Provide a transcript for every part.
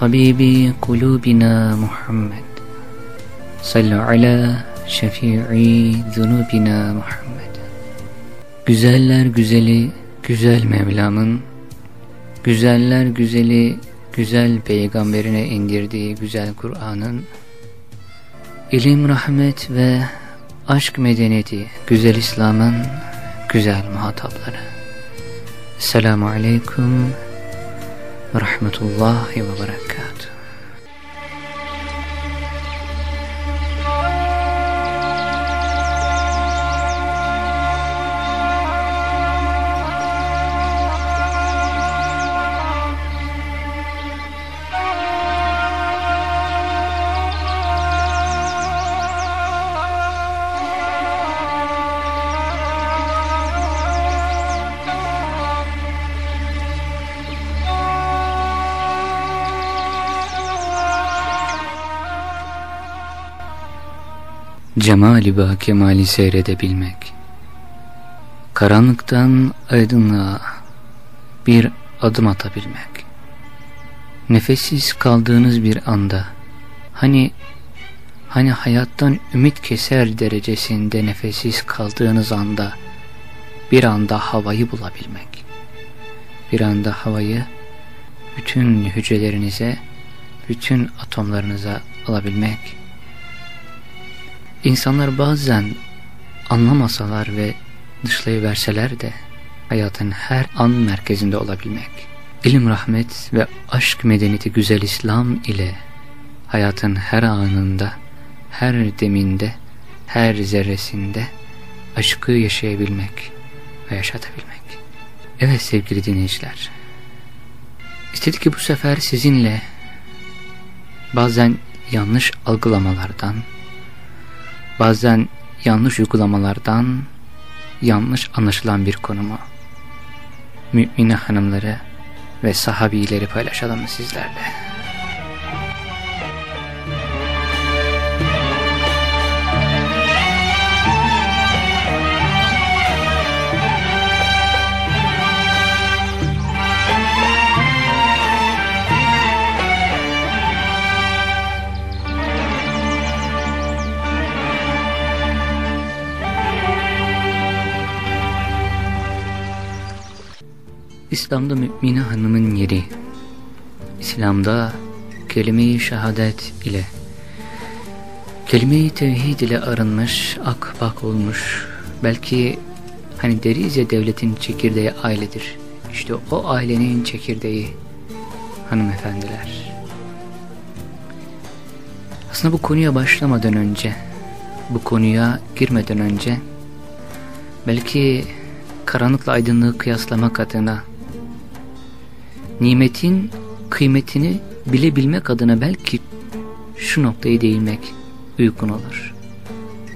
tabibi kulubina Muhammed. Sallu ala şefii zunubina Muhammed. Güzeller güzeli güzel Mevlam'ın, güzeller güzeli güzel peygamberine indirdiği güzel Kur'an'ın, ilim, rahmet ve aşk medeniyeti güzel İslam'ın güzel muhatapları. Selamun Aleyküm ve Rahmetullahi ve Cemali ba kemali seyredebilmek. Karanlıktan aydınlığa bir adım atabilmek. Nefessiz kaldığınız bir anda, hani hani hayattan ümit keser derecesinde nefessiz kaldığınız anda, bir anda havayı bulabilmek. Bir anda havayı bütün hücrelerinize, bütün atomlarınıza alabilmek İnsanlar bazen anlamasalar ve dışlayıverseler de hayatın her an merkezinde olabilmek. İlim, rahmet ve aşk medeniyeti güzel İslam ile hayatın her anında, her deminde, her zerresinde aşkı yaşayabilmek ve yaşatabilmek. Evet sevgili dinleyiciler, istedik ki bu sefer sizinle bazen yanlış algılamalardan, bazen yanlış uygulamalardan yanlış anlaşılan bir konumu mümine hanımları ve sahabileri paylaşalım sizlerle. İslam'da mümine hanımın yeri, İslam'da kelime-i şehadet ile, kelime-i tevhid ile arınmış, ak bak olmuş, belki hani deriz ya devletin çekirdeği ailedir. İşte o ailenin çekirdeği hanımefendiler. Aslında bu konuya başlamadan önce, bu konuya girmeden önce, belki karanlıkla aydınlığı kıyaslamak adına nimetin kıymetini bilebilmek adına belki şu noktayı değinmek uygun olur.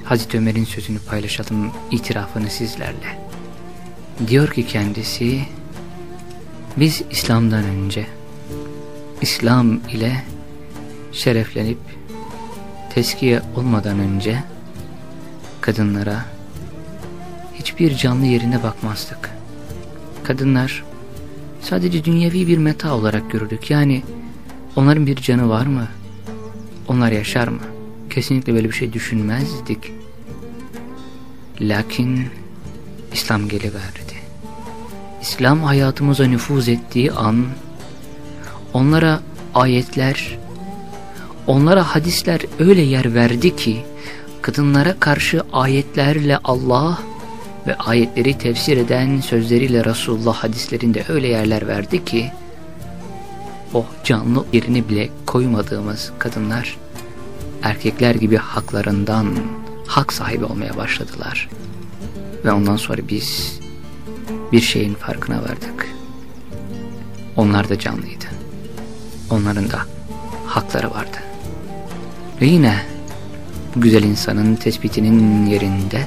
Hazreti Ömer'in sözünü paylaşalım, itirafını sizlerle. Diyor ki kendisi, biz İslam'dan önce, İslam ile şereflenip teskiye olmadan önce kadınlara hiçbir canlı yerine bakmazdık. Kadınlar sadece dünyevi bir meta olarak görürdük. Yani onların bir canı var mı? Onlar yaşar mı? Kesinlikle böyle bir şey düşünmezdik. Lakin İslam geliverdi. İslam hayatımıza nüfuz ettiği an onlara ayetler, onlara hadisler öyle yer verdi ki kadınlara karşı ayetlerle Allah ve ayetleri tefsir eden sözleriyle Resulullah hadislerinde öyle yerler verdi ki o canlı yerini bile koymadığımız kadınlar erkekler gibi haklarından hak sahibi olmaya başladılar. Ve ondan sonra biz bir şeyin farkına vardık. Onlar da canlıydı. onların da hakları vardı. Ve yine bu güzel insanın tespitinin yerinde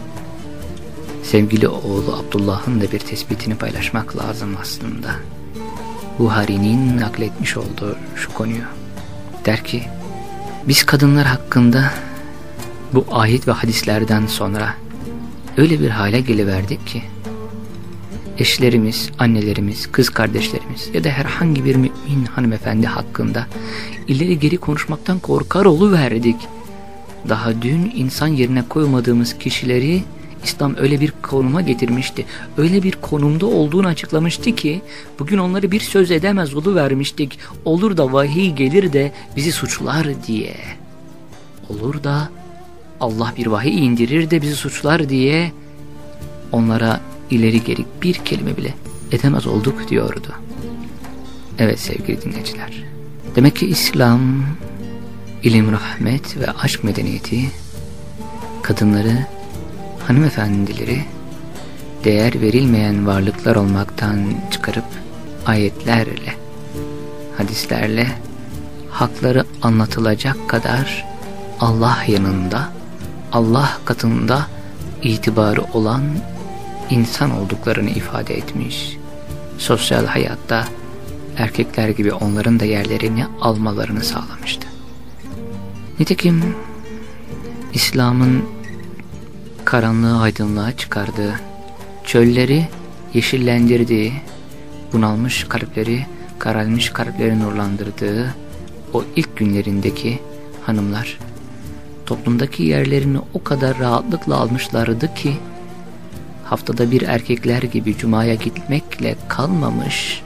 sevgili oğlu Abdullah'ın da bir tespitini paylaşmak lazım aslında. Buhari'nin nakletmiş olduğu şu konuyu. Der ki, biz kadınlar hakkında bu ayet ve hadislerden sonra öyle bir hale geliverdik ki, eşlerimiz, annelerimiz, kız kardeşlerimiz ya da herhangi bir mümin hanımefendi hakkında ileri geri konuşmaktan korkar verdik. Daha dün insan yerine koymadığımız kişileri İslam öyle bir konuma getirmişti. Öyle bir konumda olduğunu açıklamıştı ki bugün onları bir söz edemez vermiştik. Olur da vahiy gelir de bizi suçlar diye. Olur da Allah bir vahiy indirir de bizi suçlar diye onlara ileri geri bir kelime bile edemez olduk diyordu. Evet sevgili dinleyiciler. Demek ki İslam, ilim, rahmet ve aşk medeniyeti kadınları, hanımefendileri değer verilmeyen varlıklar olmaktan çıkarıp ayetlerle, hadislerle hakları anlatılacak kadar Allah yanında, Allah katında itibarı olan insan olduklarını ifade etmiş. Sosyal hayatta erkekler gibi onların da yerlerini almalarını sağlamıştı. Nitekim İslam'ın karanlığı aydınlığa çıkardığı, çölleri yeşillendirdiği, bunalmış kalpleri, kararmış kalpleri nurlandırdığı o ilk günlerindeki hanımlar toplumdaki yerlerini o kadar rahatlıkla almışlardı ki haftada bir erkekler gibi cumaya gitmekle kalmamış,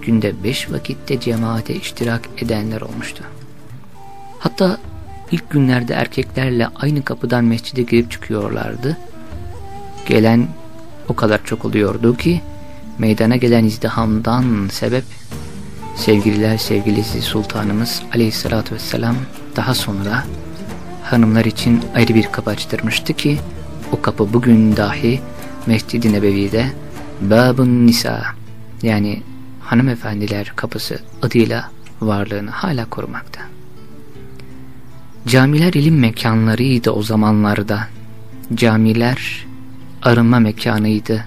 günde beş vakitte cemaate iştirak edenler olmuştu. Hatta ilk günlerde erkeklerle aynı kapıdan mescide girip çıkıyorlardı. Gelen o kadar çok oluyordu ki meydana gelen izdihamdan sebep sevgililer sevgilisi sultanımız aleyhissalatü vesselam daha sonra hanımlar için ayrı bir kapı açtırmıştı ki o kapı bugün dahi Mescid-i Nebevi'de Babun Nisa yani hanımefendiler kapısı adıyla varlığını hala korumakta. Camiler ilim mekanlarıydı o zamanlarda. Camiler arınma mekanıydı.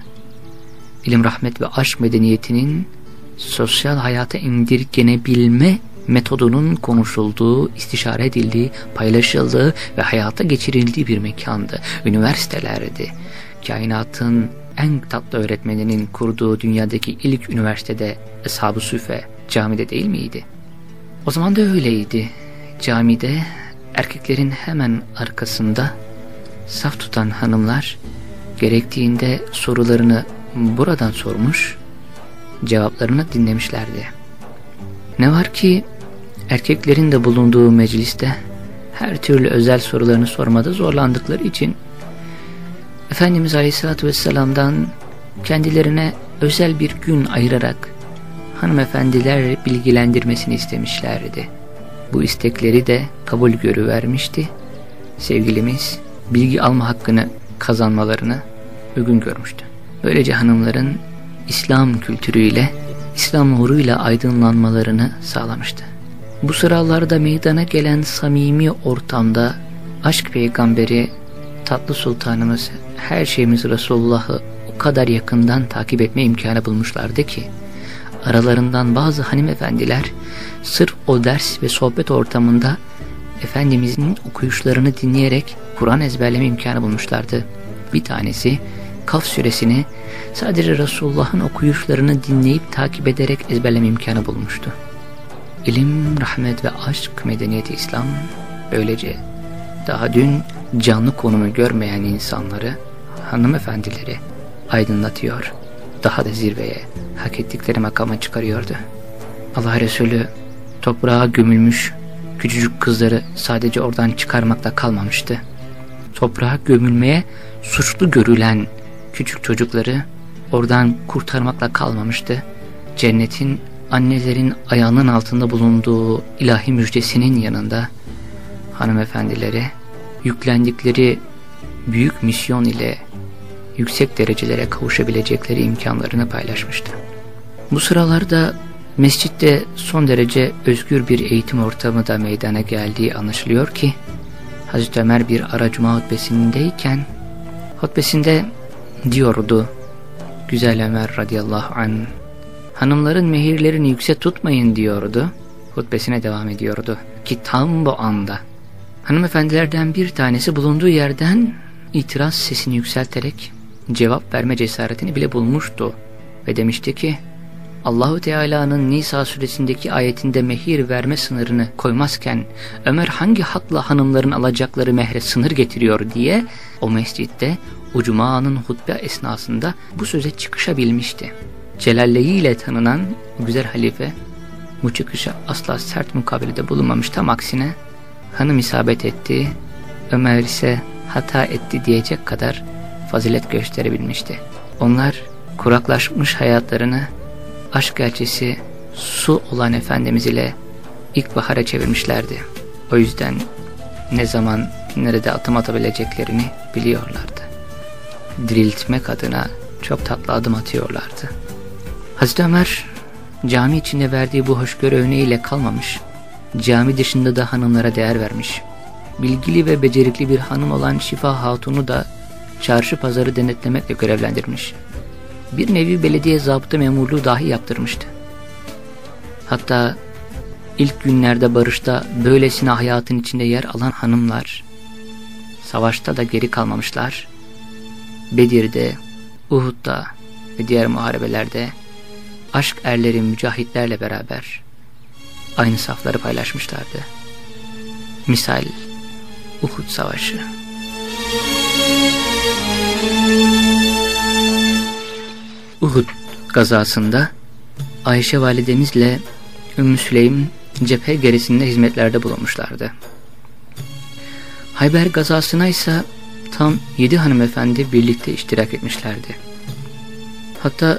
İlim, rahmet ve aşk medeniyetinin sosyal hayata indirgenebilme metodunun konuşulduğu, istişare edildiği, paylaşıldığı ve hayata geçirildiği bir mekandı. Üniversitelerdi. Kainatın en tatlı öğretmeninin kurduğu dünyadaki ilk üniversitede Eshab-ı Süfe camide değil miydi? O zaman da öyleydi. Camide erkeklerin hemen arkasında saf tutan hanımlar gerektiğinde sorularını buradan sormuş, cevaplarını dinlemişlerdi. Ne var ki erkeklerin de bulunduğu mecliste her türlü özel sorularını sormada zorlandıkları için Efendimiz Aleyhisselatü Vesselam'dan kendilerine özel bir gün ayırarak hanımefendiler bilgilendirmesini istemişlerdi. Bu istekleri de kabul görüvermişti. Sevgilimiz bilgi alma hakkını kazanmalarını uygun görmüştü. Böylece hanımların İslam kültürüyle, İslam nuruyla aydınlanmalarını sağlamıştı. Bu sıralarda meydana gelen samimi ortamda aşk peygamberi tatlı sultanımız her şeyimiz Resulullah'ı o kadar yakından takip etme imkanı bulmuşlardı ki aralarından bazı hanımefendiler sırf o ders ve sohbet ortamında Efendimizin okuyuşlarını dinleyerek Kur'an ezberleme imkanı bulmuşlardı. Bir tanesi Kaf suresini sadece Resulullah'ın okuyuşlarını dinleyip takip ederek ezberleme imkanı bulmuştu. İlim, rahmet ve aşk medeniyeti İslam böylece daha dün canlı konumu görmeyen insanları, hanımefendileri aydınlatıyor. Daha da zirveye, hak ettikleri makama çıkarıyordu. Allah Resulü toprağa gömülmüş küçücük kızları sadece oradan çıkarmakla kalmamıştı. Toprağa gömülmeye suçlu görülen küçük çocukları oradan kurtarmakla kalmamıştı. Cennetin annelerin ayağının altında bulunduğu ilahi müjdesinin yanında hanımefendileri yüklendikleri büyük misyon ile yüksek derecelere kavuşabilecekleri imkanlarını paylaşmıştı. Bu sıralarda Mescitte son derece özgür bir eğitim ortamı da meydana geldiği anlaşılıyor ki Hazreti Ömer bir ara cuma hutbesindeyken hutbesinde diyordu Güzel Ömer radıyallahu anh hanımların mehirlerini yüksek tutmayın diyordu. Hutbesine devam ediyordu ki tam bu anda hanımefendilerden bir tanesi bulunduğu yerden itiraz sesini yükselterek cevap verme cesaretini bile bulmuştu ve demişti ki Allahu Teala'nın Nisa suresindeki ayetinde mehir verme sınırını koymazken Ömer hangi hakla hanımların alacakları mehre sınır getiriyor diye o mescitte o cumanın hutbe esnasında bu söze çıkışabilmişti. Celalliğiyle tanınan güzel halife bu çıkışa asla sert mukabelede bulunmamış tam aksine hanım isabet etti, Ömer ise hata etti diyecek kadar fazilet gösterebilmişti. Onlar kuraklaşmış hayatlarını aşk elçisi su olan Efendimiz ile ilkbahara çevirmişlerdi. O yüzden ne zaman nerede atım atabileceklerini biliyorlardı. Diriltmek adına çok tatlı adım atıyorlardı. Hazreti Ömer cami içinde verdiği bu hoşgörü örneğiyle kalmamış, cami dışında da hanımlara değer vermiş. Bilgili ve becerikli bir hanım olan Şifa Hatun'u da çarşı pazarı denetlemekle görevlendirmiş bir nevi belediye zabıta memurluğu dahi yaptırmıştı. Hatta ilk günlerde barışta böylesine hayatın içinde yer alan hanımlar, savaşta da geri kalmamışlar, Bedir'de, Uhud'da ve diğer muharebelerde aşk erleri mücahitlerle beraber aynı safları paylaşmışlardı. Misal Uhud Savaşı. Uhud gazasında Ayşe validemizle Ümmü Süleym cephe gerisinde hizmetlerde bulunmuşlardı. Hayber gazasına ise tam yedi hanımefendi birlikte iştirak etmişlerdi. Hatta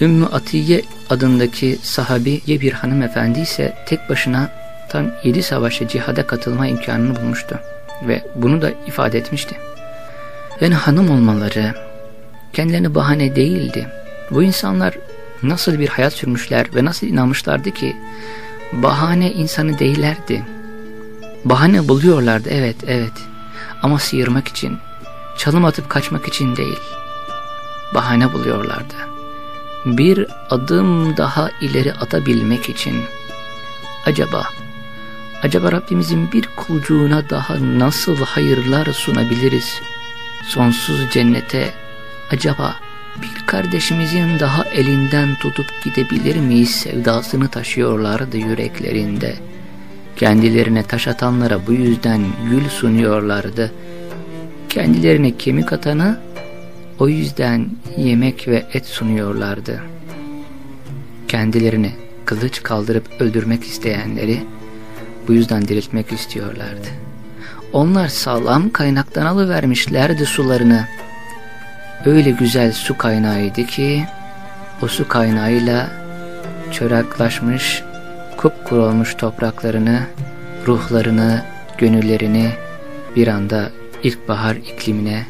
Ümmü Atiye adındaki sahabiye bir hanımefendi ise tek başına tam yedi savaşa cihada katılma imkanını bulmuştu ve bunu da ifade etmişti. Yani hanım olmaları kendilerine bahane değildi bu insanlar nasıl bir hayat sürmüşler ve nasıl inanmışlardı ki bahane insanı değillerdi. Bahane buluyorlardı evet evet ama sıyırmak için, çalım atıp kaçmak için değil. Bahane buluyorlardı. Bir adım daha ileri atabilmek için. Acaba, acaba Rabbimizin bir kulcuğuna daha nasıl hayırlar sunabiliriz? Sonsuz cennete acaba bir kardeşimizin daha elinden tutup gidebilir miyiz sevdasını taşıyorlardı yüreklerinde. Kendilerine taş atanlara bu yüzden gül sunuyorlardı. Kendilerine kemik atana o yüzden yemek ve et sunuyorlardı. Kendilerini kılıç kaldırıp öldürmek isteyenleri bu yüzden diriltmek istiyorlardı. Onlar sağlam kaynaktan alıvermişlerdi sularını öyle güzel su kaynağıydı ki o su kaynağıyla çoraklaşmış, kupkuru olmuş topraklarını, ruhlarını, gönüllerini bir anda ilkbahar iklimine,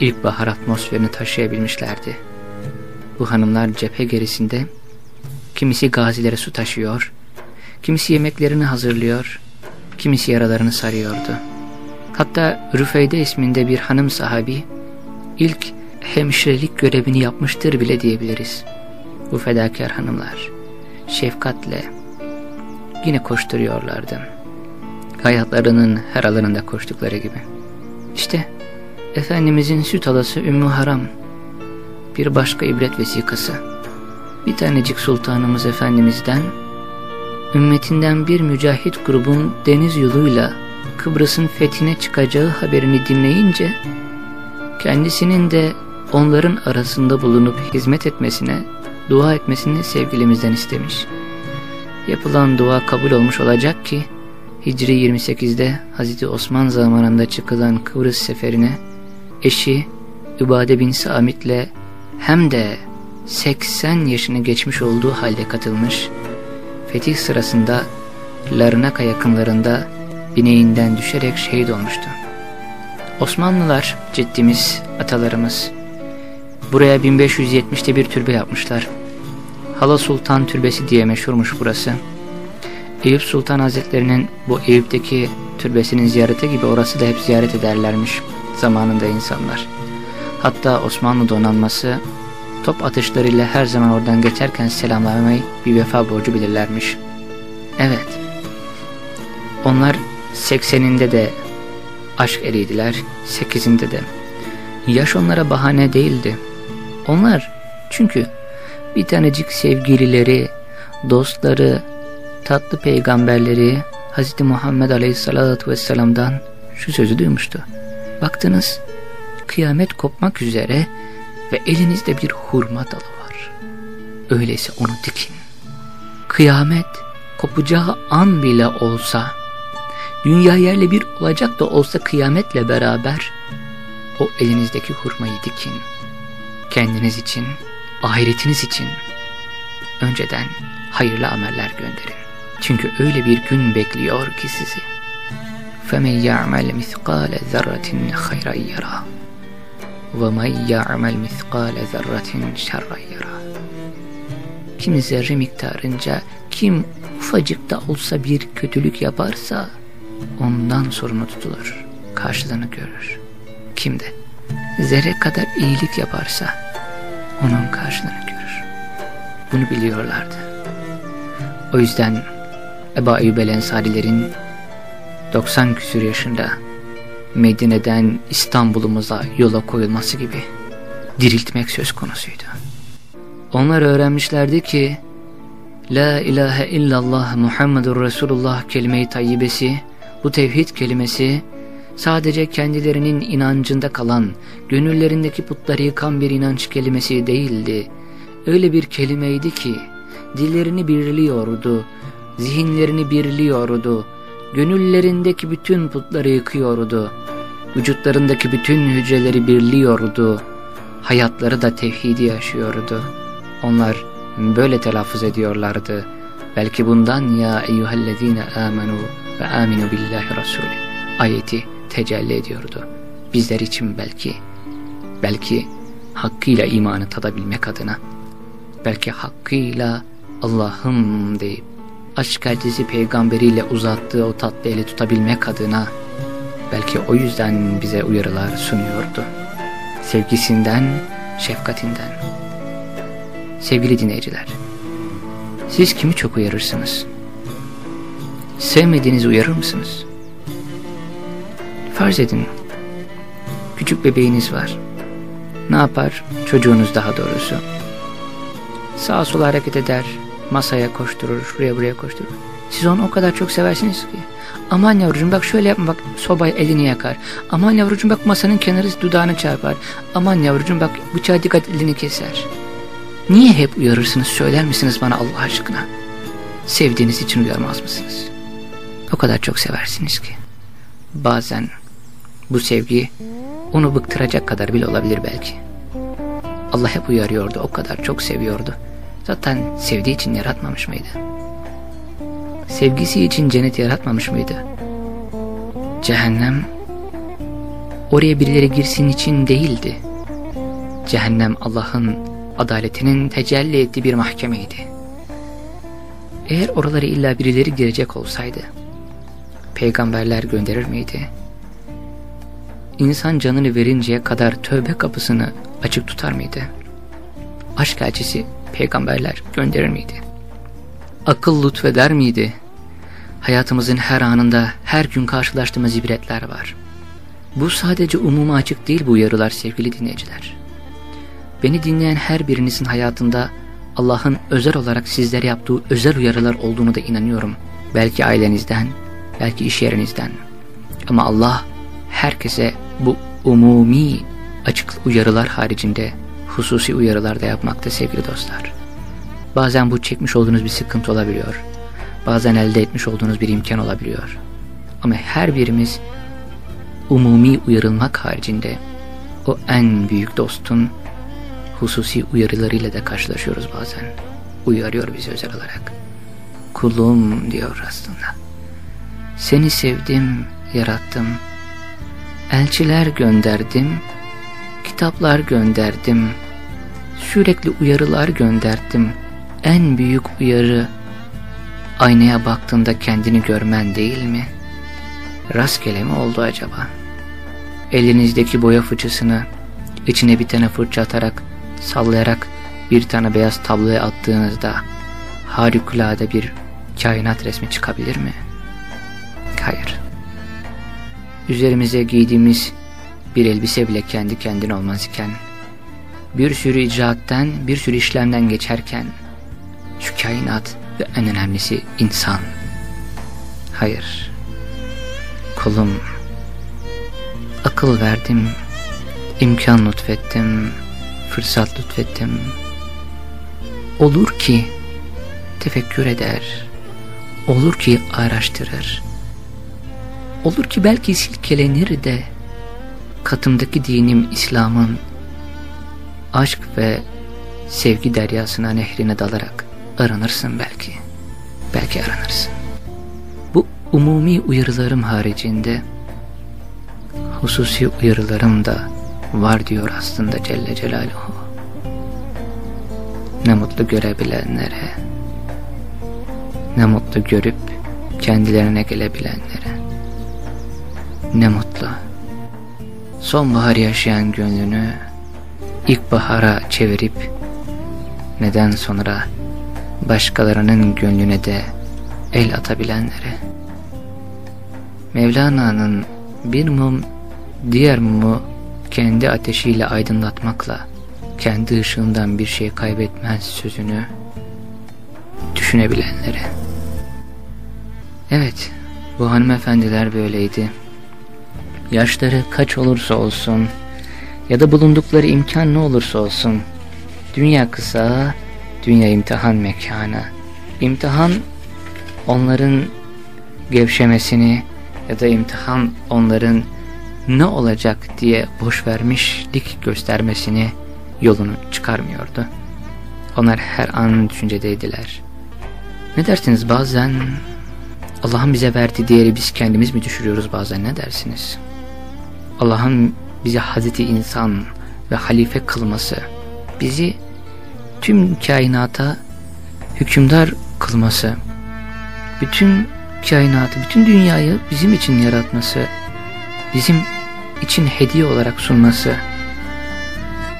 ilkbahar atmosferini taşıyabilmişlerdi. Bu hanımlar cephe gerisinde kimisi gazilere su taşıyor, kimisi yemeklerini hazırlıyor, kimisi yaralarını sarıyordu. Hatta Rüfeyde isminde bir hanım sahabi ilk hemşirelik görevini yapmıştır bile diyebiliriz. Bu fedakar hanımlar şefkatle yine koşturuyorlardı. Hayatlarının her alanında koştukları gibi. İşte Efendimizin süt alası Ümmü Haram bir başka ibret vesikası. Bir tanecik sultanımız Efendimiz'den ümmetinden bir mücahit grubun deniz yoluyla Kıbrıs'ın fethine çıkacağı haberini dinleyince kendisinin de onların arasında bulunup hizmet etmesine, dua etmesini sevgilimizden istemiş. Yapılan dua kabul olmuş olacak ki, Hicri 28'de Hz. Osman zamanında çıkılan Kıbrıs seferine, eşi Übade bin Samit'le hem de 80 yaşını geçmiş olduğu halde katılmış, fetih sırasında Larnaka yakınlarında bineğinden düşerek şehit olmuştu. Osmanlılar, ciddimiz, atalarımız, Buraya 1570'te bir türbe yapmışlar. Hala Sultan Türbesi diye meşhurmuş burası. Eyüp Sultan Hazretlerinin bu Eyüp'teki türbesinin ziyareti gibi orası da hep ziyaret ederlermiş zamanında insanlar. Hatta Osmanlı donanması top atışlarıyla her zaman oradan geçerken selamlamayı bir vefa borcu bilirlermiş. Evet, onlar 80'inde de aşk eriydiler, 8'inde de. Yaş onlara bahane değildi. Onlar çünkü bir tanecik sevgilileri, dostları, tatlı peygamberleri Hz. Muhammed Aleyhisselatü Vesselam'dan şu sözü duymuştu. Baktınız kıyamet kopmak üzere ve elinizde bir hurma dalı var. Öyleyse onu dikin. Kıyamet kopacağı an bile olsa, dünya yerle bir olacak da olsa kıyametle beraber o elinizdeki hurmayı dikin. Kendiniz için, ahiretiniz için önceden hayırlı ameller gönderin. Çünkü öyle bir gün bekliyor ki sizi. فَمَنْ يَعْمَلْ مِثْقَالَ ذَرَّةٍ خَيْرًا يَرَى وَمَنْ يَعْمَلْ مِثْقَالَ ذَرَّةٍ شَرًّا يَرَى Kim zerre miktarınca, kim ufacık da olsa bir kötülük yaparsa ondan sorumlu tutulur, karşılığını görür. Kim de zerre kadar iyilik yaparsa onun karşılığını görür. Bunu biliyorlardı. O yüzden Ebu Eyyub el Ensarilerin 90 küsür yaşında Medine'den İstanbul'umuza yola koyulması gibi diriltmek söz konusuydu. Onlar öğrenmişlerdi ki La ilahe illallah Muhammedur Resulullah kelime-i tayyibesi, bu tevhid kelimesi sadece kendilerinin inancında kalan, gönüllerindeki putları yıkan bir inanç kelimesi değildi. Öyle bir kelimeydi ki dillerini birliyordu, zihinlerini birliyordu, gönüllerindeki bütün putları yıkıyordu, vücutlarındaki bütün hücreleri birliyordu, hayatları da tevhidi yaşıyordu. Onlar böyle telaffuz ediyorlardı. Belki bundan ya eyyühellezine amenu ve aminu billahi rasulü ayeti tecelli ediyordu. Bizler için belki, belki hakkıyla imanı tadabilmek adına, belki hakkıyla Allah'ım deyip aşk elçisi peygamberiyle uzattığı o tatlı eli tutabilmek adına belki o yüzden bize uyarılar sunuyordu. Sevgisinden, şefkatinden. Sevgili dinleyiciler, siz kimi çok uyarırsınız? Sevmediğinizi uyarır mısınız? Farz edin, küçük bebeğiniz var. Ne yapar? Çocuğunuz daha doğrusu. Sağa sola hareket eder, masaya koşturur, şuraya buraya koşturur. Siz onu o kadar çok seversiniz ki. Aman yavrucuğum bak şöyle yapma bak sobaya elini yakar. Aman yavrucuğum bak masanın kenarı dudağını çarpar. Aman yavrucuğum bak bıçağa dikkat elini keser. Niye hep uyarırsınız söyler misiniz bana Allah aşkına? Sevdiğiniz için uyarmaz mısınız? O kadar çok seversiniz ki. Bazen bu sevgi onu bıktıracak kadar bile olabilir belki. Allah hep uyarıyordu, o kadar çok seviyordu. Zaten sevdiği için yaratmamış mıydı? Sevgisi için cennet yaratmamış mıydı? Cehennem oraya birileri girsin için değildi. Cehennem Allah'ın adaletinin tecelli ettiği bir mahkemeydi. Eğer oralara illa birileri girecek olsaydı, peygamberler gönderir miydi? İnsan canını verinceye kadar tövbe kapısını açık tutar mıydı? Aşk elçisi peygamberler gönderir miydi? Akıl lütfeder miydi? Hayatımızın her anında her gün karşılaştığımız ibretler var. Bu sadece umuma açık değil bu uyarılar sevgili dinleyiciler. Beni dinleyen her birinizin hayatında Allah'ın özel olarak sizlere yaptığı özel uyarılar olduğunu da inanıyorum. Belki ailenizden, belki iş yerinizden. Ama Allah herkese bu umumi açık uyarılar haricinde hususi uyarılar da yapmakta sevgili dostlar. Bazen bu çekmiş olduğunuz bir sıkıntı olabiliyor. Bazen elde etmiş olduğunuz bir imkan olabiliyor. Ama her birimiz umumi uyarılmak haricinde o en büyük dostun hususi uyarılarıyla da karşılaşıyoruz bazen. Uyarıyor bizi özel olarak. Kulum diyor aslında. Seni sevdim, yarattım. Elçiler gönderdim, kitaplar gönderdim. Sürekli uyarılar gönderdim. en büyük uyarı aynaya baktığında kendini görmen değil mi? Rastgele mi oldu acaba? Elinizdeki boya fıçısını içine bir tane fırça atarak sallayarak bir tane beyaz tabloya attığınızda harikulade bir kainat resmi çıkabilir mi? Hayır. Üzerimize giydiğimiz bir elbise bile kendi kendine olmaz iken, bir sürü icraatten, bir sürü işlemden geçerken, şu kainat ve en önemlisi insan. Hayır. Kulum, akıl verdim, imkan lütfettim, fırsat lütfettim. Olur ki tefekkür eder, olur ki araştırır, olur ki belki silkelenir de katımdaki dinim İslam'ın aşk ve sevgi deryasına nehrine dalarak aranırsın belki. Belki aranırsın. Bu umumi uyarılarım haricinde hususi uyarılarım da var diyor aslında Celle Celaluhu. Ne mutlu görebilenlere, ne mutlu görüp kendilerine gelebilenlere. Ne mutlu. Sonbahar yaşayan gönlünü ilkbahara çevirip neden sonra başkalarının gönlüne de el atabilenlere. Mevlana'nın bir mum diğer mumu kendi ateşiyle aydınlatmakla kendi ışığından bir şey kaybetmez sözünü düşünebilenlere. Evet, bu hanımefendiler böyleydi. Yaşları kaç olursa olsun ya da bulundukları imkan ne olursa olsun, dünya kısa, dünya imtihan mekanı. İmtihan onların gevşemesini ya da imtihan onların ne olacak diye boş vermişlik göstermesini yolunu çıkarmıyordu. Onlar her an düşüncedeydiler. Ne dersiniz bazen Allah'ın bize verdiği değeri biz kendimiz mi düşürüyoruz bazen ne dersiniz? Allah'ın bize Hazreti insan ve halife kılması, bizi tüm kainata hükümdar kılması, bütün kainatı, bütün dünyayı bizim için yaratması, bizim için hediye olarak sunması,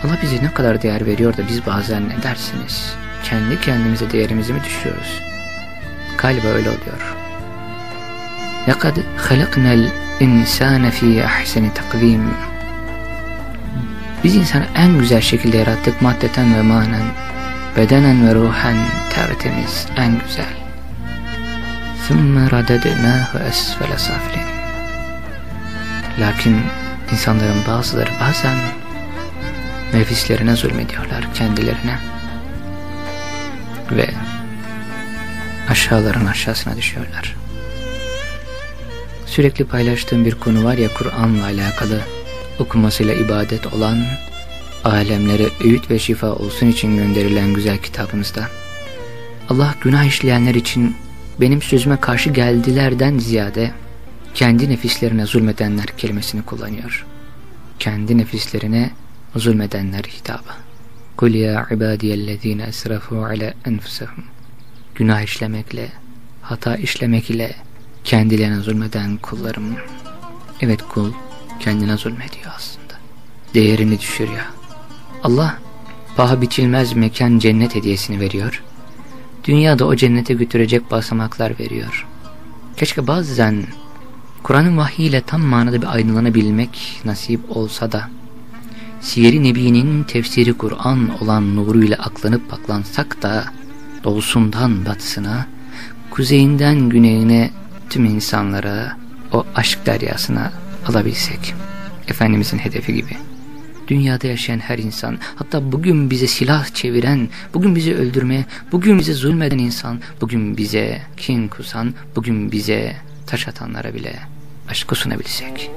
Allah bize ne kadar değer veriyor da biz bazen ne dersiniz? Kendi kendimize değerimizi mi düşürüyoruz? Galiba öyle oluyor. لَقَدْ خَلَقْنَا insane fi ahseni takvim Biz insanı en güzel şekilde yarattık maddeten ve manen bedenen ve ruhen tertemiz en güzel. ثُمَّ رَدَدْنَاهُ أَسْفَلَ سَافْلِينَ Lakin insanların bazıları bazen nefislerine zulmediyorlar kendilerine ve aşağıların aşağısına düşüyorlar. Sürekli paylaştığım bir konu var ya Kur'an'la alakalı okumasıyla ibadet olan alemlere öğüt ve şifa olsun için gönderilen güzel kitabımızda Allah günah işleyenler için benim sözüme karşı geldilerden ziyade kendi nefislerine zulmedenler kelimesini kullanıyor. Kendi nefislerine zulmedenler hitabı. Kul ya ibadiyellezine esrafu ala enfusahum. Günah işlemekle, hata işlemek ile kendilerine zulmeden kullarım. Evet kul kendine zulmediyor aslında. Değerini düşürüyor. Allah paha biçilmez mekan cennet hediyesini veriyor. Dünyada o cennete götürecek basamaklar veriyor. Keşke bazen Kur'an'ın vahiyle tam manada bir aydınlanabilmek nasip olsa da Siyer-i Nebi'nin tefsiri Kur'an olan nuruyla aklanıp paklansak da doğusundan batısına, kuzeyinden güneyine tüm insanlara o aşk deryasına alabilsek. Efendimizin hedefi gibi. Dünyada yaşayan her insan, hatta bugün bize silah çeviren, bugün bizi öldürmeye, bugün bize zulmeden insan, bugün bize kin kusan, bugün bize taş atanlara bile aşkı sunabilsek.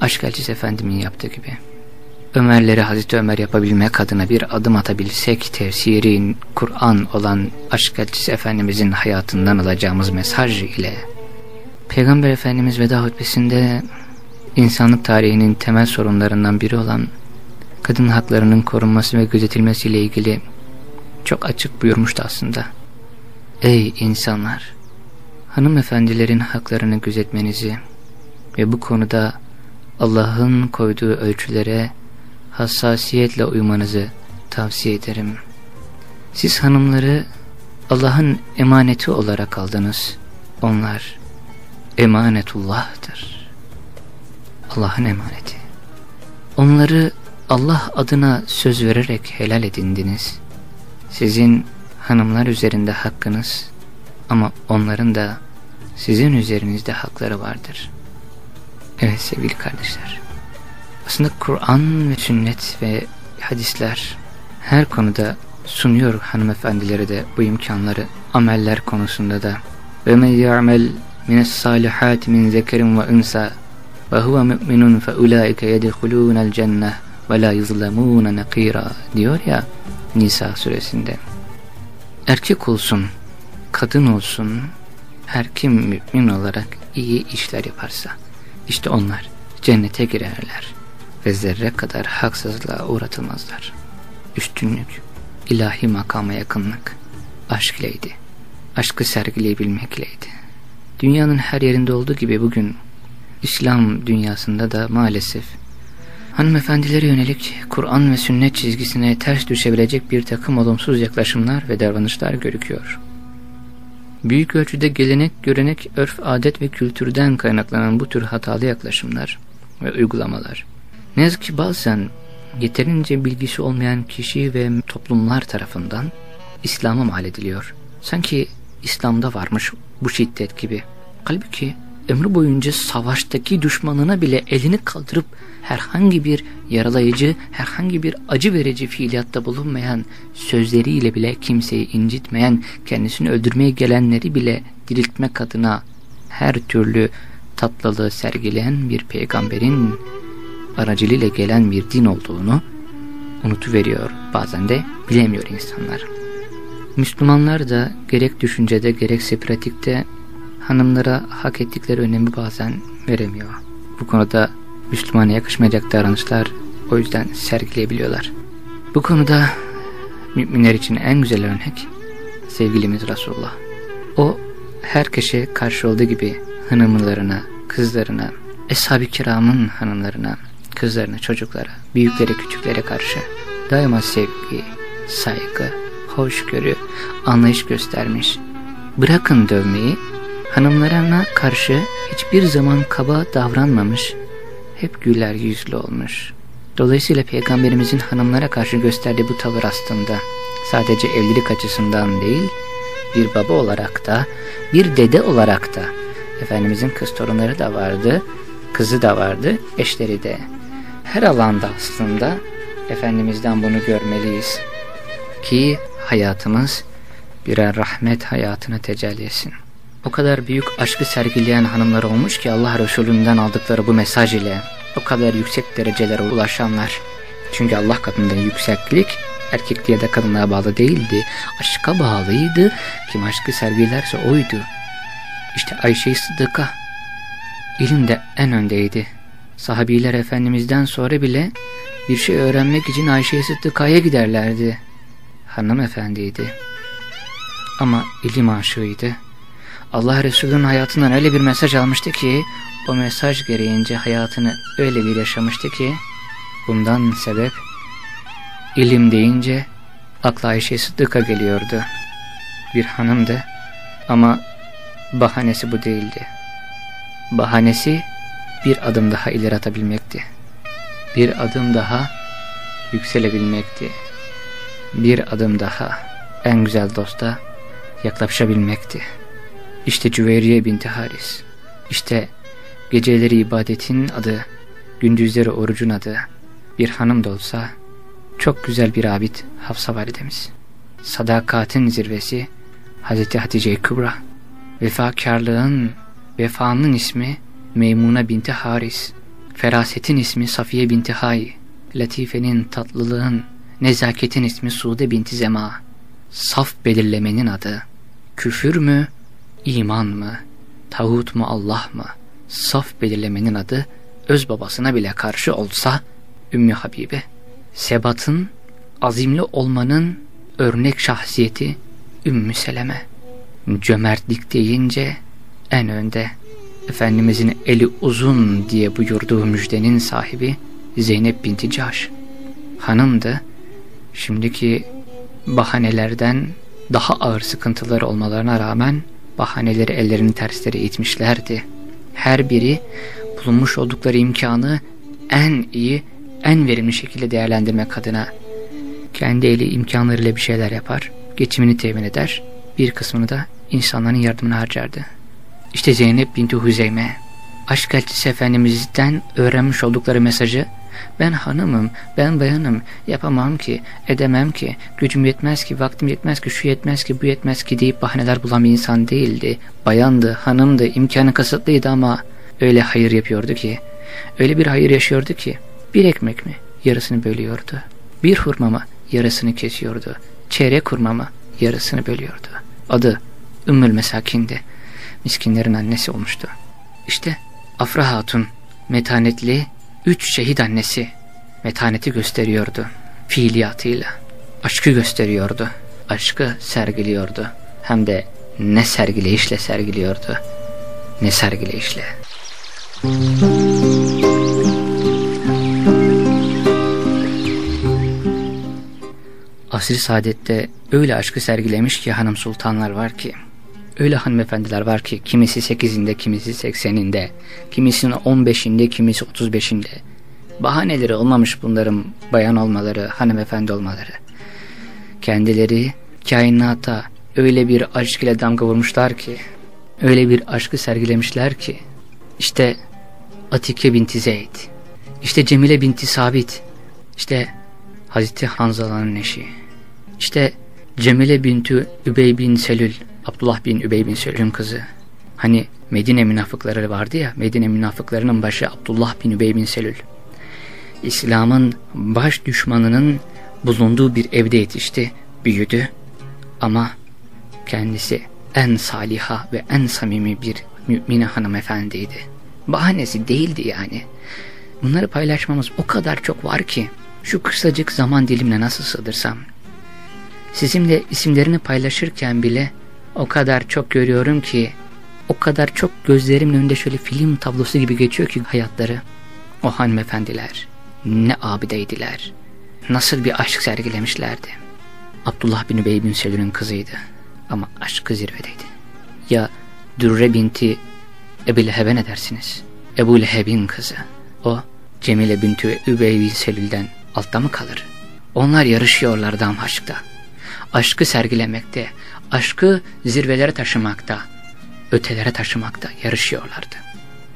Aşk elçisi Efendimin yaptığı gibi. Ömerleri Hazreti Ömer yapabilmek adına bir adım atabilsek tefsirin Kur'an olan aşk elçisi Efendimizin hayatından alacağımız mesaj ile Peygamber Efendimiz veda hutbesinde insanlık tarihinin temel sorunlarından biri olan kadın haklarının korunması ve gözetilmesiyle ilgili çok açık buyurmuştu aslında. Ey insanlar! Hanımefendilerin haklarını gözetmenizi ve bu konuda Allah'ın koyduğu ölçülere hassasiyetle uymanızı tavsiye ederim. Siz hanımları Allah'ın emaneti olarak aldınız. Onlar emanetullah'tır. Allah'ın emaneti. Onları Allah adına söz vererek helal edindiniz. Sizin hanımlar üzerinde hakkınız ama onların da sizin üzerinizde hakları vardır. Evet sevgili kardeşler. Aslında Kur'an ve sünnet ve hadisler her konuda sunuyor hanımefendilere de bu imkanları ameller konusunda da. Ve men zekerin ve unsa ve huve mu'minun fe ulaike yedhulûnel cenneh ve la yuzlemûne nekîrâ diyor ya Nisa suresinde. Erkek olsun, kadın olsun, her kim mümin olarak iyi işler yaparsa, işte onlar cennete girerler ve zerre kadar haksızlığa uğratılmazlar. Üstünlük, ilahi makama yakınlık, aşk ileydi. Aşkı sergileyebilmekleydi. Dünyanın her yerinde olduğu gibi bugün İslam dünyasında da maalesef hanımefendilere yönelik Kur'an ve sünnet çizgisine ters düşebilecek bir takım olumsuz yaklaşımlar ve davranışlar görüküyor. Büyük ölçüde gelenek, görenek, örf, adet ve kültürden kaynaklanan bu tür hatalı yaklaşımlar ve uygulamalar. Ne yazık ki bazen yeterince bilgisi olmayan kişi ve toplumlar tarafından İslam'a mal ediliyor. Sanki İslam'da varmış bu şiddet gibi. Halbuki ömrü boyunca savaştaki düşmanına bile elini kaldırıp herhangi bir yaralayıcı, herhangi bir acı verici fiiliyatta bulunmayan, sözleriyle bile kimseyi incitmeyen, kendisini öldürmeye gelenleri bile diriltmek adına her türlü tatlılığı sergileyen bir peygamberin aracılığıyla gelen bir din olduğunu unutuveriyor. Bazen de bilemiyor insanlar. Müslümanlar da gerek düşüncede gerekse pratikte hanımlara hak ettikleri önemi bazen veremiyor. Bu konuda Müslümana yakışmayacak davranışlar o yüzden sergileyebiliyorlar. Bu konuda müminler için en güzel örnek sevgilimiz Resulullah. O herkese karşı olduğu gibi hanımlarına, kızlarına, eshab-ı kiramın hanımlarına, kızlarına, çocuklara, büyüklere, küçüklere karşı daima sevgi, saygı, hoşgörü, anlayış göstermiş. Bırakın dövmeyi, hanımlarına karşı hiçbir zaman kaba davranmamış, hep güler yüzlü olmuş. Dolayısıyla Peygamberimizin hanımlara karşı gösterdiği bu tavır aslında sadece evlilik açısından değil, bir baba olarak da, bir dede olarak da, Efendimizin kız torunları da vardı, kızı da vardı, eşleri de. Her alanda aslında Efendimiz'den bunu görmeliyiz. Ki hayatımız birer rahmet hayatına tecelli etsin. O kadar büyük aşkı sergileyen hanımlar olmuş ki Allah Resulü'nden aldıkları bu mesaj ile o kadar yüksek derecelere ulaşanlar. Çünkü Allah katında yükseklik erkekliğe de kadınlığa bağlı değildi. Aşka bağlıydı. Kim aşkı sergilerse oydu. İşte Ayşe-i Sıddık'a ilimde en öndeydi. Sahabiler Efendimiz'den sonra bile bir şey öğrenmek için Ayşe-i Sıddıka'ya giderlerdi. Hanımefendiydi. Ama ilim aşığıydı. Allah Resulü'nün hayatından öyle bir mesaj almıştı ki o mesaj gereğince hayatını öyle bir yaşamıştı ki bundan sebep ilim deyince akla Ayşe Sıddık'a geliyordu. Bir hanımdı ama bahanesi bu değildi. Bahanesi bir adım daha ileri atabilmekti. Bir adım daha yükselebilmekti. Bir adım daha en güzel dosta yaklaşabilmekti. İşte Cüveyriye binti Haris. İşte geceleri ibadetin adı, gündüzleri orucun adı. Bir hanım da olsa çok güzel bir abid Hafsa validemiz. Sadakatin zirvesi Hazreti Hatice Kübra. Vefakarlığın, vefanın ismi Meymuna binti Haris. Ferasetin ismi Safiye binti Hay. Latifenin, tatlılığın, nezaketin ismi Sude binti Zema. Saf belirlemenin adı. Küfür mü, iman mı, tağut mu Allah mı? Saf belirlemenin adı öz babasına bile karşı olsa Ümmü Habibe. Sebatın, azimli olmanın örnek şahsiyeti Ümmü Seleme. Cömertlik deyince en önde Efendimizin eli uzun diye buyurduğu müjdenin sahibi Zeynep binti Caş. Hanımdı. Şimdiki bahanelerden daha ağır sıkıntıları olmalarına rağmen bahaneleri ellerini tersleri itmişlerdi. Her biri bulunmuş oldukları imkanı en iyi, en verimli şekilde değerlendirmek adına kendi eli imkanlarıyla bir şeyler yapar, geçimini temin eder, bir kısmını da insanların yardımına harcardı. İşte Zeynep binti Huzeyme, aşk elçisi Efendimiz'den öğrenmiş oldukları mesajı ben hanımım, ben bayanım, yapamam ki, edemem ki, gücüm yetmez ki, vaktim yetmez ki, şu yetmez ki, bu yetmez ki deyip bahaneler bulan bir insan değildi. Bayandı, hanımdı, imkanı kısıtlıydı ama öyle hayır yapıyordu ki, öyle bir hayır yaşıyordu ki, bir ekmek mi, yarısını bölüyordu. Bir hurma mı, yarısını kesiyordu. Çeyrek hurma mı, yarısını bölüyordu. Adı Ümmül Mesakin'di. Miskinlerin annesi olmuştu. İşte Afra Hatun, metanetli, üç şehit annesi metaneti gösteriyordu fiiliyatıyla. Aşkı gösteriyordu. Aşkı sergiliyordu. Hem de ne sergileyişle sergiliyordu. Ne sergileyişle. Asri Saadet'te öyle aşkı sergilemiş ki hanım sultanlar var ki Öyle hanımefendiler var ki kimisi sekizinde, kimisi sekseninde, kimisinin on beşinde, kimisi otuz beşinde. Bahaneleri olmamış bunların bayan olmaları, hanımefendi olmaları. Kendileri kainata öyle bir aşk ile damga vurmuşlar ki, öyle bir aşkı sergilemişler ki, işte Atike binti Zeyd, işte Cemile binti Sabit, işte Hazreti Hanzala'nın eşi, işte Cemile binti Übey bin Selül, Abdullah bin Übey bin Selül'ün kızı. Hani Medine münafıkları vardı ya, Medine münafıklarının başı Abdullah bin Übey bin Selül. İslam'ın baş düşmanının bulunduğu bir evde yetişti, büyüdü. Ama kendisi en saliha ve en samimi bir mümine hanımefendiydi. Bahanesi değildi yani. Bunları paylaşmamız o kadar çok var ki şu kısacık zaman dilimle nasıl sığdırsam. Sizinle isimlerini paylaşırken bile o kadar çok görüyorum ki o kadar çok gözlerimin önünde şöyle film tablosu gibi geçiyor ki hayatları. O hanımefendiler ne abideydiler. Nasıl bir aşk sergilemişlerdi. Abdullah bin Übey bin Selül'ün kızıydı. Ama aşkı zirvedeydi. Ya Dürre binti Ebu Leheb'e ne dersiniz? Ebu Leheb'in kızı. O Cemile binti Übey bin Selül'den altta mı kalır? Onlar yarışıyorlar dam aşkta. Aşkı sergilemekte, aşkı zirvelere taşımakta, ötelere taşımakta yarışıyorlardı.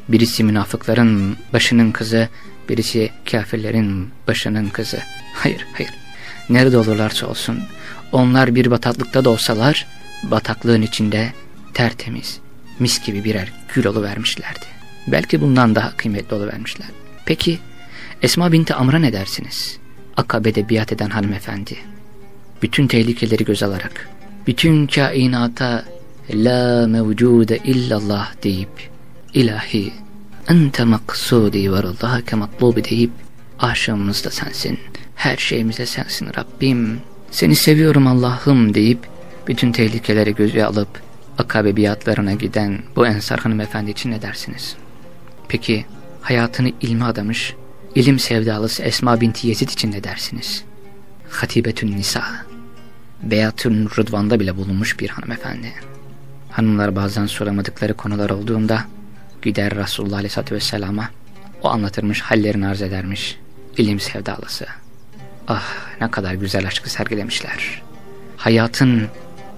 Birisi münafıkların başının kızı, birisi kafirlerin başının kızı. Hayır, hayır. Nerede olurlarsa olsun, onlar bir bataklıkta da olsalar, bataklığın içinde tertemiz, mis gibi birer gül vermişlerdi. Belki bundan daha kıymetli oluvermişler. Peki, Esma binti Amr'a ne dersiniz? Akabe'de biat eden hanımefendi. Bütün tehlikeleri göz alarak, bütün kainata la mevcude illallah deyip ilahi ente maksudi ve rıdâke matlubi deyip aşığımız da sensin her şeyimiz de sensin Rabbim seni seviyorum Allah'ım deyip bütün tehlikeleri göze alıp akabe biatlarına giden bu ensar hanımefendi için ne dersiniz? Peki hayatını ilme adamış ilim sevdalısı Esma binti Yezid için ne dersiniz? Hatibetün Nisa Beyatün Rıdvan'da bile bulunmuş bir hanımefendi. Hanımlar bazen soramadıkları konular olduğunda gider Resulullah Aleyhisselatü Vesselam'a o anlatırmış hallerini arz edermiş. İlim sevdalısı. Ah ne kadar güzel aşkı sergilemişler. Hayatın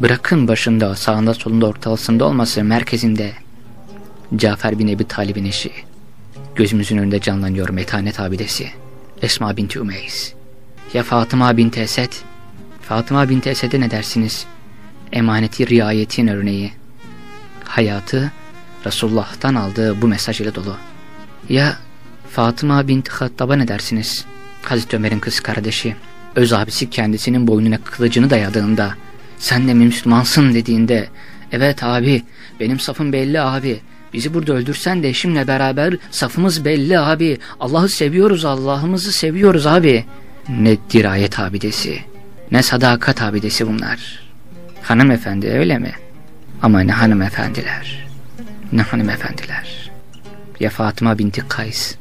bırakın başında sağında solunda ortasında olması merkezinde Cafer bin Ebi Talib'in eşi. Gözümüzün önünde canlanıyor metanet abidesi. Esma binti Ümeyiz. Ya Fatıma binti Esed Fatıma binti Esed'e ne dersiniz? Emaneti riayetin örneği. Hayatı Resulullah'tan aldığı bu mesaj ile dolu. Ya Fatıma binti Hattab'a ne dersiniz? Hazreti Ömer'in kız kardeşi. Öz abisi kendisinin boynuna kılıcını dayadığında, sen de Müslümansın dediğinde, evet abi benim safım belli abi, bizi burada öldürsen de eşimle beraber safımız belli abi, Allah'ı seviyoruz Allah'ımızı seviyoruz abi. Ne dirayet abidesi Ne sadakat abidesi bunlar. Hanımefendi öyle mi? Ama ne hanımefendiler. Ne hanımefendiler. Ya Fatıma binti Kays.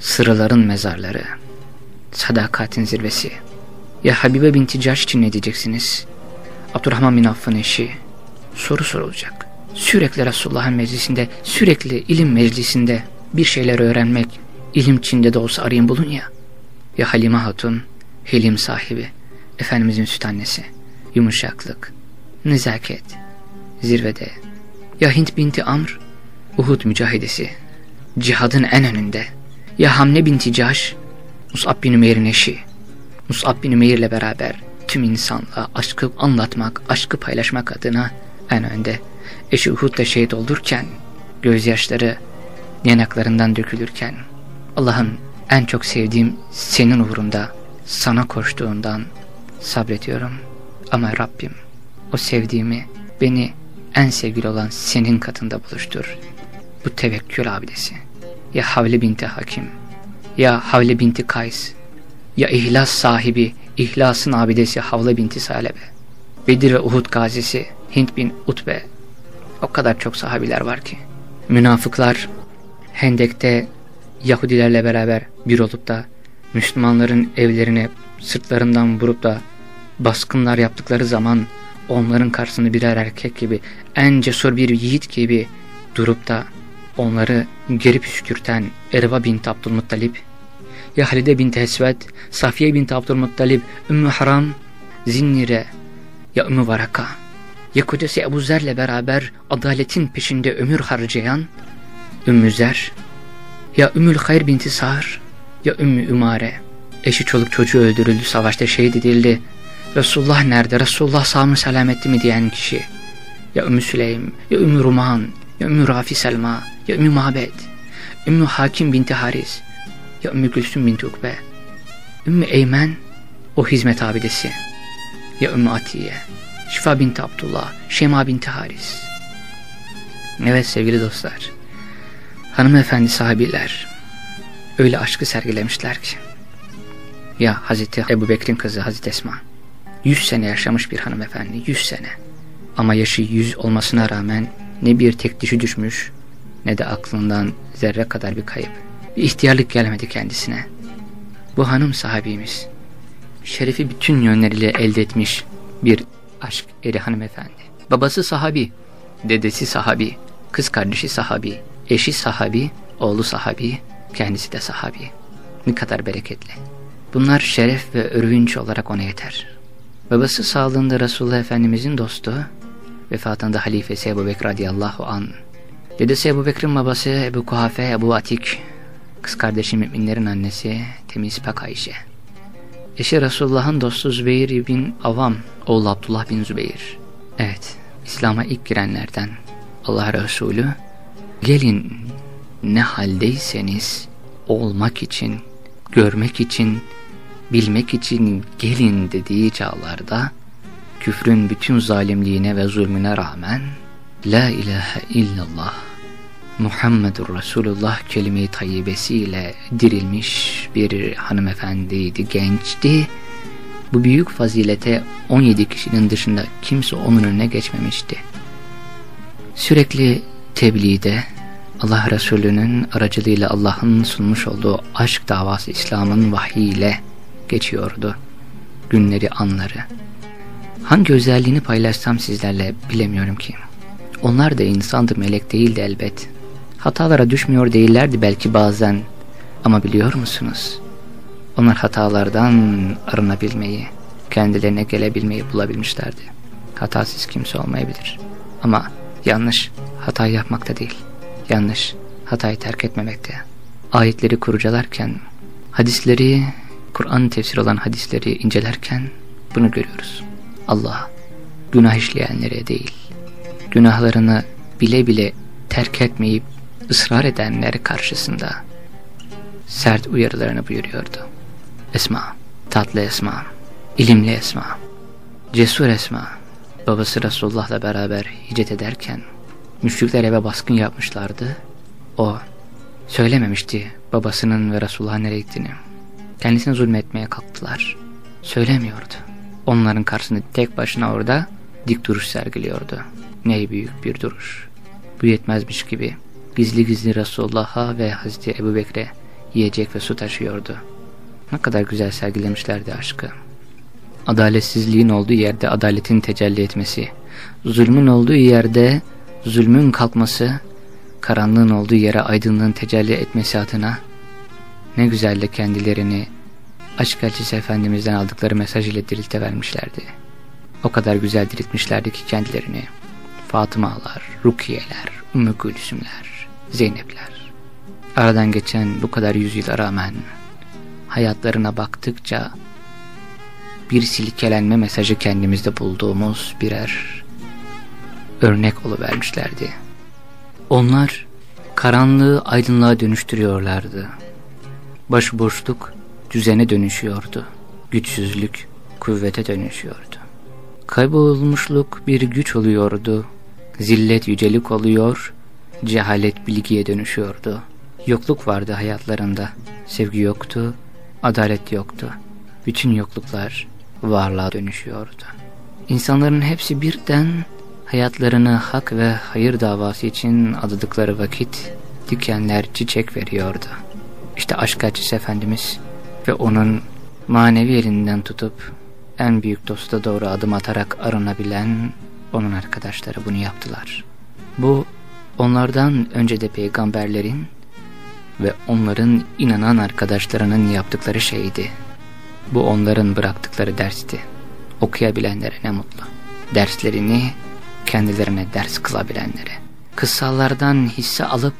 Sıraların mezarları. Sadakatin zirvesi. Ya Habibe binti Caş ne diyeceksiniz? Abdurrahman bin Affan eşi. Soru sorulacak. Sürekli Resulullah'ın meclisinde, sürekli ilim meclisinde bir şeyler öğrenmek, ilim Çin'de de olsa arayın bulun ya. Ya Halime Hatun, Hilim sahibi, Efendimizin süt annesi, yumuşaklık, nezaket, zirvede. Ya Hint binti Amr, Uhud mücahidesi, cihadın en önünde. Ya Hamne binti Caş, Mus'ab bin Ümeyr'in eşi. Mus'ab bin Ümeyr'le beraber tüm insanlığa aşkı anlatmak, aşkı paylaşmak adına en önde. Eşi Uhud'da şehit olurken, gözyaşları yanaklarından dökülürken, Allah'ım en çok sevdiğim senin uğrunda, sana koştuğundan sabrediyorum. Ama Rabbim o sevdiğimi beni en sevgili olan senin katında buluştur. Bu tevekkül abidesi. Ya Havle binti Hakim, ya Havle binti Kays, ya ihlas sahibi, ihlasın abidesi Havle binti Salebe, Bedir ve Uhud gazisi Hint bin Utbe. O kadar çok sahabiler var ki. Münafıklar Hendek'te Yahudilerle beraber bir olup da Müslümanların evlerine sırtlarından vurup da baskınlar yaptıkları zaman onların karşısında birer erkek gibi en cesur bir yiğit gibi durup da onları geri püskürten Erva bint Abdülmuttalip ya Halide bint Esved, Safiye bint Abdülmuttalip, Ümmü Haram, Zinnire ya Ümmü Varaka ya kocası Ebu Zer'le beraber adaletin peşinde ömür harcayan Ümmü Zer ya Ümmül Hayr binti Sahır ya Ümmü Ümare eşi çoluk çocuğu öldürüldü savaşta şehit edildi. Resulullah nerede? Resulullah sağ mı selametli mi diyen kişi? Ya Ümmü Süleym ya Ümmü Ruman ya Ümmü Rafi Selma ya Ümmü Mabed Ümmü Hakim binti Haris ya Ümmü Gülsüm binti Ukbe Ümmü Eymen o hizmet abidesi ya Ümmü Atiye Şifa binti Abdullah Şema binti Haris. Evet sevgili dostlar hanımefendi sahabiler öyle aşkı sergilemişler ki ya Hazreti Ebu Bekir'in kızı Hazreti Esma. 100 sene yaşamış bir hanımefendi 100 sene. Ama yaşı 100 olmasına rağmen ne bir tek dişi düşmüş ne de aklından zerre kadar bir kayıp. Bir ihtiyarlık gelmedi kendisine. Bu hanım sahibimiz şerefi bütün yönleriyle elde etmiş bir aşk eri hanımefendi. Babası sahabi dedesi sahabi kız kardeşi sahabi Eşi sahabi, oğlu sahabi, kendisi de sahabi. Ne kadar bereketli. Bunlar şeref ve övünç olarak ona yeter. Babası sağlığında Resulullah Efendimizin dostu, vefatında halifesi Ebu Bekir radiyallahu an. Dedesi Ebu Bekir'in babası Ebu Kuhafe, Ebu Atik, kız kardeşi müminlerin annesi Temiz Pak Ayşe. Eşi Resulullah'ın dostu Zübeyir bin Avam, oğlu Abdullah bin Zübeyir. Evet, İslam'a ilk girenlerden Allah Resulü Gelin ne haldeyseniz olmak için, görmek için, bilmek için gelin dediği çağlarda küfrün bütün zalimliğine ve zulmüne rağmen La ilahe illallah Muhammedur Resulullah kelime-i tayyibesiyle dirilmiş bir hanımefendiydi, gençti. Bu büyük fazilete 17 kişinin dışında kimse onun önüne geçmemişti. Sürekli tebliğde Allah Resulü'nün aracılığıyla Allah'ın sunmuş olduğu aşk davası İslam'ın vahyiyle geçiyordu. Günleri, anları. Hangi özelliğini paylaşsam sizlerle bilemiyorum ki. Onlar da insandı, melek değildi elbet. Hatalara düşmüyor değillerdi belki bazen. Ama biliyor musunuz? Onlar hatalardan arınabilmeyi, kendilerine gelebilmeyi bulabilmişlerdi. Hatasız kimse olmayabilir. Ama yanlış hata yapmakta değil. Yanlış, hatayı terk etmemekte. Ayetleri kurucalarken, hadisleri, Kur'an tefsir olan hadisleri incelerken bunu görüyoruz. Allah günah işleyenlere değil, günahlarını bile bile terk etmeyip ısrar edenler karşısında sert uyarılarını buyuruyordu. Esma, tatlı Esma, ilimli Esma, cesur Esma, babası Resulullah'la beraber hicret ederken Müşrikler eve baskın yapmışlardı. O söylememişti babasının ve Resulullah'ın nereye gittiğini. Kendisine zulmetmeye kalktılar. Söylemiyordu. onların karşısında tek başına orada dik duruş sergiliyordu. Ne büyük bir duruş. Bu yetmezmiş gibi gizli gizli Resulullah'a ve Hazreti Ebu Bekir'e yiyecek ve su taşıyordu. Ne kadar güzel sergilemişlerdi aşkı. Adaletsizliğin olduğu yerde adaletin tecelli etmesi, zulmün olduğu yerde zulmün kalkması, karanlığın olduğu yere aydınlığın tecelli etmesi adına ne güzel de kendilerini aşk elçisi Efendimiz'den aldıkları mesaj ile dirilte vermişlerdi. O kadar güzel diriltmişlerdi ki kendilerini. Fatımalar, Rukiyeler, Ümmü Gülsümler, Zeynepler. Aradan geçen bu kadar yüzyıla rağmen hayatlarına baktıkça bir silkelenme mesajı kendimizde bulduğumuz birer örnek vermişlerdi. Onlar karanlığı aydınlığa dönüştürüyorlardı. Başıboşluk düzene dönüşüyordu. Güçsüzlük kuvvete dönüşüyordu. Kaybolmuşluk bir güç oluyordu. Zillet yücelik oluyor, cehalet bilgiye dönüşüyordu. Yokluk vardı hayatlarında. Sevgi yoktu, adalet yoktu. Bütün yokluklar varlığa dönüşüyordu. İnsanların hepsi birden hayatlarını hak ve hayır davası için adadıkları vakit dikenler çiçek veriyordu. İşte aşk elçisi Efendimiz ve onun manevi elinden tutup en büyük dosta doğru adım atarak arınabilen onun arkadaşları bunu yaptılar. Bu onlardan önce de peygamberlerin ve onların inanan arkadaşlarının yaptıkları şeydi. Bu onların bıraktıkları dersti. Okuyabilenlere ne mutlu. Derslerini kendilerine ders kılabilenlere. Kıssalardan hisse alıp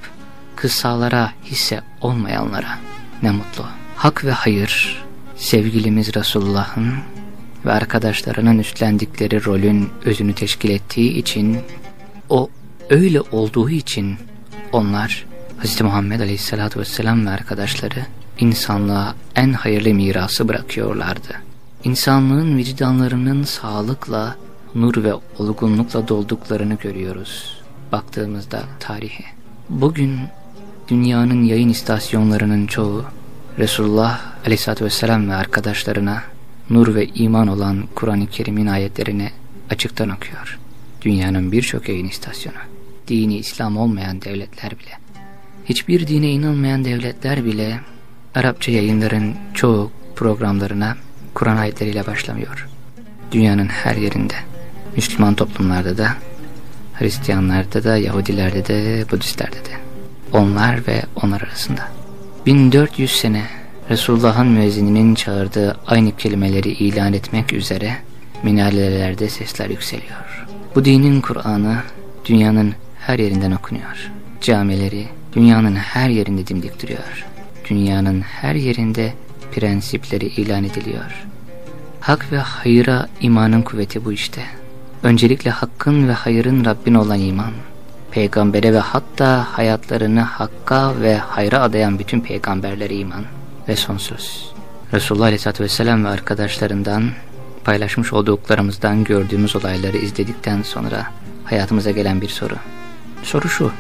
kıssalara hisse olmayanlara ne mutlu. Hak ve hayır sevgilimiz Resulullah'ın ve arkadaşlarının üstlendikleri rolün özünü teşkil ettiği için o öyle olduğu için onlar Hz. Muhammed Aleyhisselatü Vesselam ve arkadaşları insanlığa en hayırlı mirası bırakıyorlardı. İnsanlığın vicdanlarının sağlıkla, nur ve olgunlukla dolduklarını görüyoruz baktığımızda tarihe. Bugün dünyanın yayın istasyonlarının çoğu Resulullah Aleyhisselatü Vesselam ve arkadaşlarına nur ve iman olan Kur'an-ı Kerim'in ayetlerini açıktan okuyor. Dünyanın birçok yayın istasyonu, dini İslam olmayan devletler bile, hiçbir dine inanmayan devletler bile Arapça yayınların çoğu programlarına Kur'an ayetleriyle başlamıyor. Dünyanın her yerinde, Müslüman toplumlarda da, Hristiyanlarda da, Yahudilerde de, Budistlerde de. Onlar ve onlar arasında. 1400 sene Resulullah'ın müezzininin çağırdığı aynı kelimeleri ilan etmek üzere minarelerde sesler yükseliyor. Bu dinin Kur'an'ı dünyanın her yerinden okunuyor. Camileri dünyanın her yerinde dimdik duruyor. Dünyanın her yerinde prensipleri ilan ediliyor. Hak ve hayıra imanın kuvveti bu işte. Öncelikle hakkın ve hayırın Rabbin olan iman. Peygambere ve hatta hayatlarını hakka ve hayra adayan bütün peygamberlere iman ve son söz. Resulullah Aleyhisselatü Vesselam ve arkadaşlarından paylaşmış olduklarımızdan gördüğümüz olayları izledikten sonra hayatımıza gelen bir soru. Soru şu,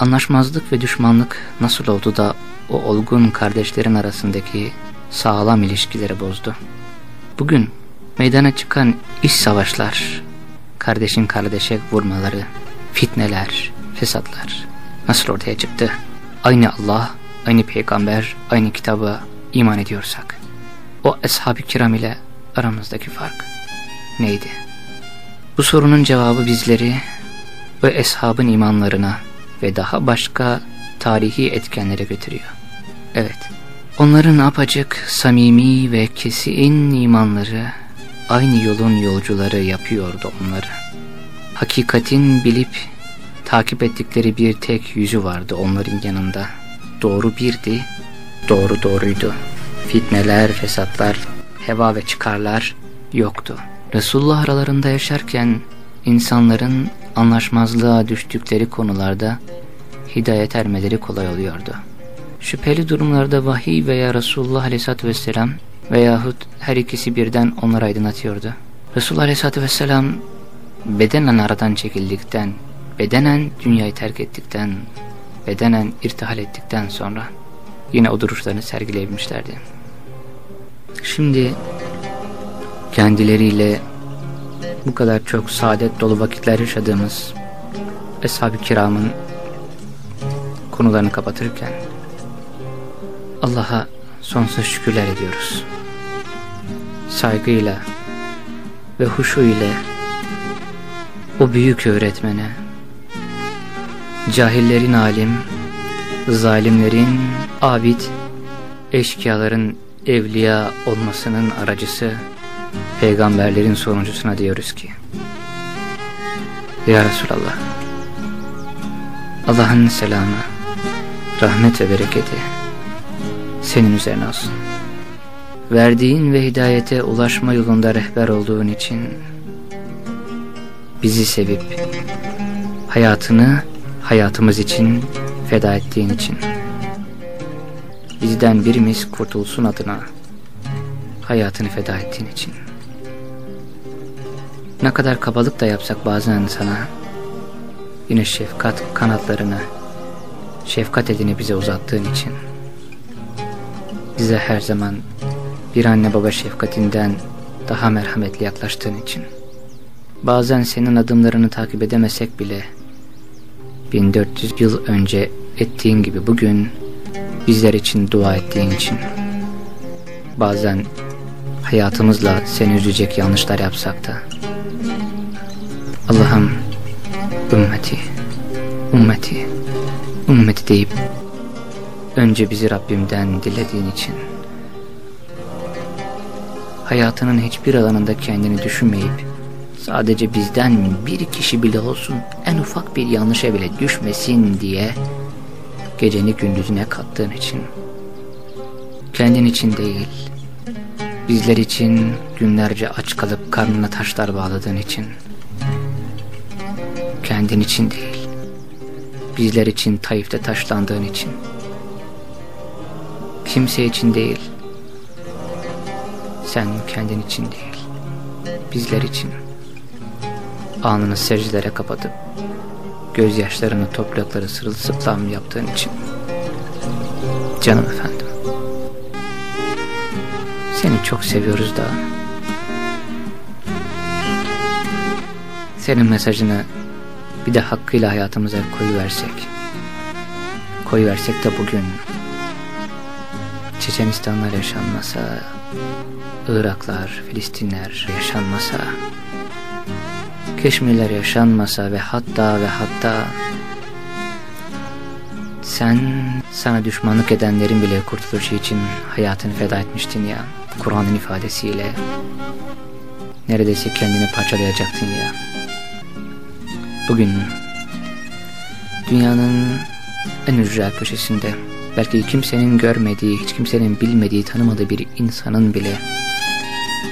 anlaşmazlık ve düşmanlık nasıl oldu da o olgun kardeşlerin arasındaki sağlam ilişkileri bozdu? Bugün meydana çıkan iş savaşlar, kardeşin kardeşe vurmaları, fitneler, fesatlar nasıl ortaya çıktı? Aynı Allah aynı peygamber, aynı kitaba iman ediyorsak, o ashab-ı kiram ile aramızdaki fark neydi? Bu sorunun cevabı bizleri o eshabın imanlarına ve daha başka tarihi etkenlere götürüyor. Evet, onların apacık, samimi ve kesin imanları aynı yolun yolcuları yapıyordu onları. Hakikatin bilip takip ettikleri bir tek yüzü vardı onların yanında doğru birdi, doğru doğruydu. Fitneler, fesatlar, heva ve çıkarlar yoktu. Resulullah aralarında yaşarken insanların anlaşmazlığa düştükleri konularda hidayet ermeleri kolay oluyordu. Şüpheli durumlarda vahiy veya Resulullah Aleyhisselatü Vesselam veyahut her ikisi birden onları aydınlatıyordu. Resulullah Aleyhisselatü Vesselam bedenen aradan çekildikten, bedenen dünyayı terk ettikten bedenen irtihal ettikten sonra yine o duruşlarını sergileyebilmişlerdi. Şimdi kendileriyle bu kadar çok saadet dolu vakitler yaşadığımız Eshab-ı Kiram'ın konularını kapatırken Allah'a sonsuz şükürler ediyoruz. Saygıyla ve huşu ile o büyük öğretmene, cahillerin alim, zalimlerin abid, eşkıyaların evliya olmasının aracısı, peygamberlerin sonuncusuna diyoruz ki, Ya Resulallah, Allah'ın selamı, rahmet ve bereketi senin üzerine olsun. Verdiğin ve hidayete ulaşma yolunda rehber olduğun için bizi sevip hayatını hayatımız için feda ettiğin için. Bizden birimiz kurtulsun adına hayatını feda ettiğin için. Ne kadar kabalık da yapsak bazen sana yine şefkat kanatlarını şefkat edini bize uzattığın için. Bize her zaman bir anne baba şefkatinden daha merhametli yaklaştığın için bazen senin adımlarını takip edemesek bile 1400 yıl önce ettiğin gibi bugün bizler için dua ettiğin için. Bazen hayatımızla seni üzecek yanlışlar yapsak da. Allah'ım ümmeti ümmeti ümmeti deyip önce bizi Rabbimden dilediğin için hayatının hiçbir alanında kendini düşünmeyip sadece bizden bir kişi bile olsun en ufak bir yanlışa bile düşmesin diye geceni gündüzüne kattığın için kendin için değil bizler için günlerce aç kalıp karnına taşlar bağladığın için kendin için değil bizler için Taif'te taşlandığın için kimse için değil sen kendin için değil bizler için Alnını secdelere kapatıp gözyaşlarını toprakları sırılsıklam yaptığın için. Canım efendim. Seni çok seviyoruz da. Senin mesajını bir de hakkıyla hayatımıza koyuversek koyuversek de bugün Çeçenistanlar yaşanmasa Iraklar, Filistinler yaşanmasa Keşmirler yaşanmasa ve hatta ve hatta sen sana düşmanlık edenlerin bile kurtuluşu için hayatını feda etmiştin ya Kur'an'ın ifadesiyle. Neredeyse kendini parçalayacaktın ya. Bugün dünyanın en ücra köşesinde belki kimsenin görmediği hiç kimsenin bilmediği tanımadığı bir insanın bile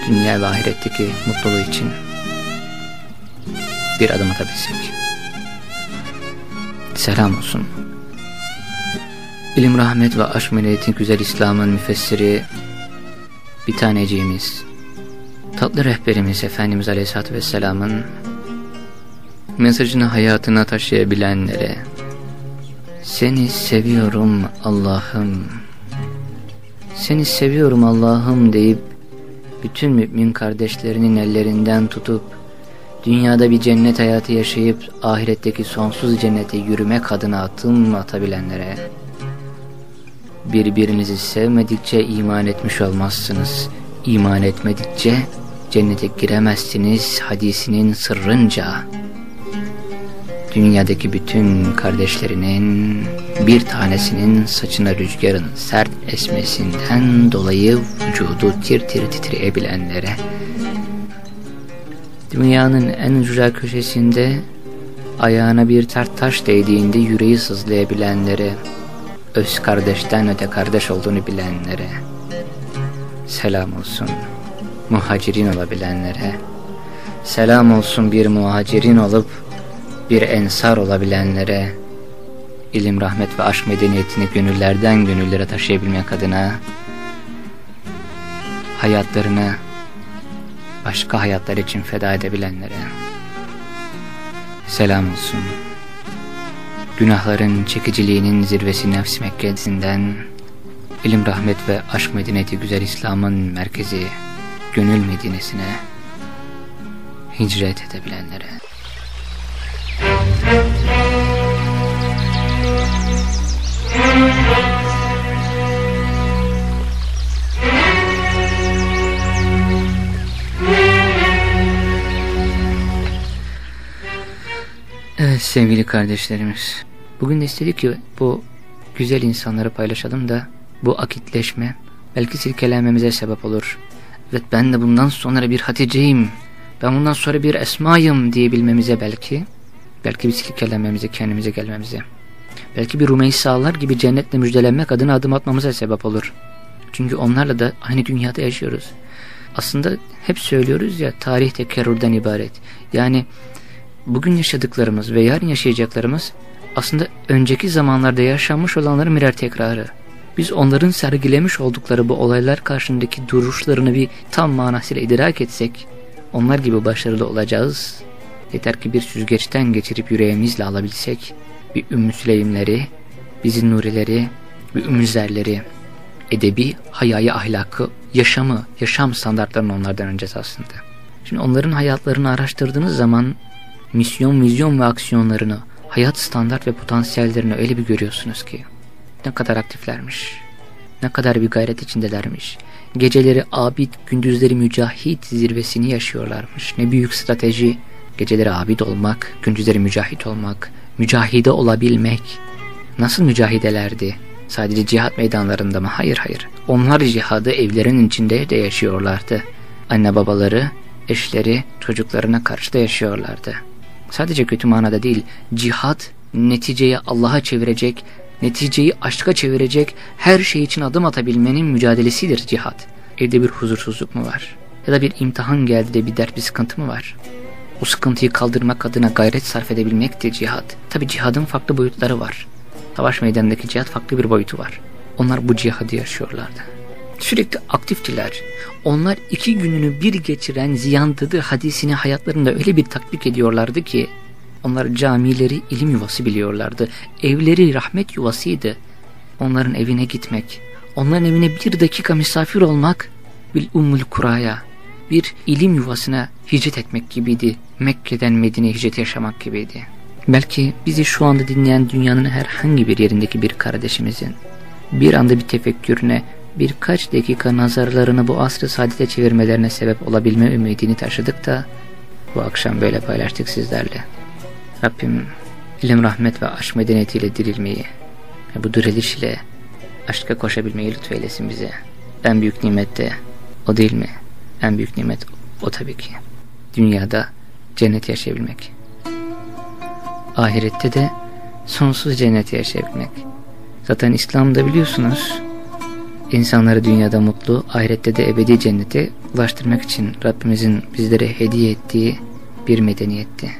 dünya ve ahiretteki mutluluğu için bir adım atabilsek. Selam olsun. İlim, rahmet ve aşk meleğetin güzel İslam'ın müfessiri bir taneciğimiz, tatlı rehberimiz Efendimiz Aleyhisselatü Vesselam'ın mesajını hayatına taşıyabilenlere seni seviyorum Allah'ım seni seviyorum Allah'ım deyip bütün mümin kardeşlerinin ellerinden tutup dünyada bir cennet hayatı yaşayıp ahiretteki sonsuz cennete yürümek adına atım atabilenlere birbirinizi sevmedikçe iman etmiş olmazsınız. İman etmedikçe cennete giremezsiniz hadisinin sırrınca. Dünyadaki bütün kardeşlerinin bir tanesinin saçına rüzgarın sert esmesinden dolayı vücudu tir tir titreyebilenlere Dünyanın en ücra köşesinde ayağına bir tert taş değdiğinde yüreği sızlayabilenlere, öz kardeşten öte kardeş olduğunu bilenlere, selam olsun muhacirin olabilenlere, selam olsun bir muhacirin olup bir ensar olabilenlere, ilim, rahmet ve aşk medeniyetini gönüllerden gönüllere taşıyabilmek adına hayatlarını başka hayatlar için feda edebilenlere selam olsun. Günahların çekiciliğinin zirvesi nefs Mekke'sinden ilim, rahmet ve aşk medeniyeti güzel İslam'ın merkezi gönül medinesine hicret edebilenlere. Sevgili kardeşlerimiz. Bugün de istedik ki bu güzel insanları paylaşalım da bu akitleşme belki silkelenmemize sebep olur. Evet ben de bundan sonra bir Hatice'yim. Ben bundan sonra bir Esma'yım diyebilmemize belki. Belki bir silkelenmemize, kendimize gelmemize. Belki bir Rumeysa'lar gibi cennetle müjdelenmek adına adım atmamıza sebep olur. Çünkü onlarla da aynı dünyada yaşıyoruz. Aslında hep söylüyoruz ya tarih tekerrürden ibaret. Yani bugün yaşadıklarımız ve yarın yaşayacaklarımız aslında önceki zamanlarda yaşanmış olanların birer tekrarı. Biz onların sergilemiş oldukları bu olaylar karşısındaki duruşlarını bir tam manasıyla idrak etsek, onlar gibi başarılı olacağız. Yeter ki bir süzgeçten geçirip yüreğimizle alabilsek, bir Ümmü Süleymleri, bizim nurileri, bir Ümmü edebi, hayayı, ahlakı, yaşamı, yaşam standartlarını onlardan öneceğiz aslında. Şimdi onların hayatlarını araştırdığınız zaman misyon, vizyon ve aksiyonlarını, hayat standart ve potansiyellerini öyle bir görüyorsunuz ki ne kadar aktiflermiş, ne kadar bir gayret içindelermiş. Geceleri abid, gündüzleri mücahit zirvesini yaşıyorlarmış. Ne büyük strateji, geceleri abid olmak, gündüzleri mücahit olmak, mücahide olabilmek. Nasıl mücahidelerdi? Sadece cihat meydanlarında mı? Hayır hayır. Onlar cihadı evlerin içinde de yaşıyorlardı. Anne babaları, eşleri, çocuklarına karşı da yaşıyorlardı. Sadece kötü manada değil, cihat neticeyi Allah'a çevirecek, neticeyi aşka çevirecek her şey için adım atabilmenin mücadelesidir cihat. Evde bir huzursuzluk mu var? Ya da bir imtihan geldi de bir dert bir sıkıntı mı var? O sıkıntıyı kaldırmak adına gayret sarf edebilmektir cihat. Tabi cihadın farklı boyutları var. Savaş meydanındaki cihat farklı bir boyutu var. Onlar bu cihadı yaşıyorlardı. Sürekli aktiftiler. Onlar iki gününü bir geçiren ziyandıdı hadisini hayatlarında öyle bir tatbik ediyorlardı ki onlar camileri ilim yuvası biliyorlardı. Evleri rahmet yuvasıydı. Onların evine gitmek, onların evine bir dakika misafir olmak bil ummul kuraya, bir ilim yuvasına hicret etmek gibiydi. Mekke'den Medine'ye hicret yaşamak gibiydi. Belki bizi şu anda dinleyen dünyanın herhangi bir yerindeki bir kardeşimizin bir anda bir tefekkürüne birkaç dakika nazarlarını bu asrı saadete çevirmelerine sebep olabilme ümidini taşıdık da bu akşam böyle paylaştık sizlerle. Rabbim ilim, rahmet ve aşk medeniyetiyle dirilmeyi ve bu diriliş ile aşka koşabilmeyi lütfeylesin bize. En büyük nimet de o değil mi? En büyük nimet o tabii ki. Dünyada cennet yaşayabilmek. Ahirette de sonsuz cennet yaşayabilmek. Zaten İslam'da biliyorsunuz insanları dünyada mutlu, ahirette de ebedi cennete ulaştırmak için Rabbimizin bizlere hediye ettiği bir medeniyetti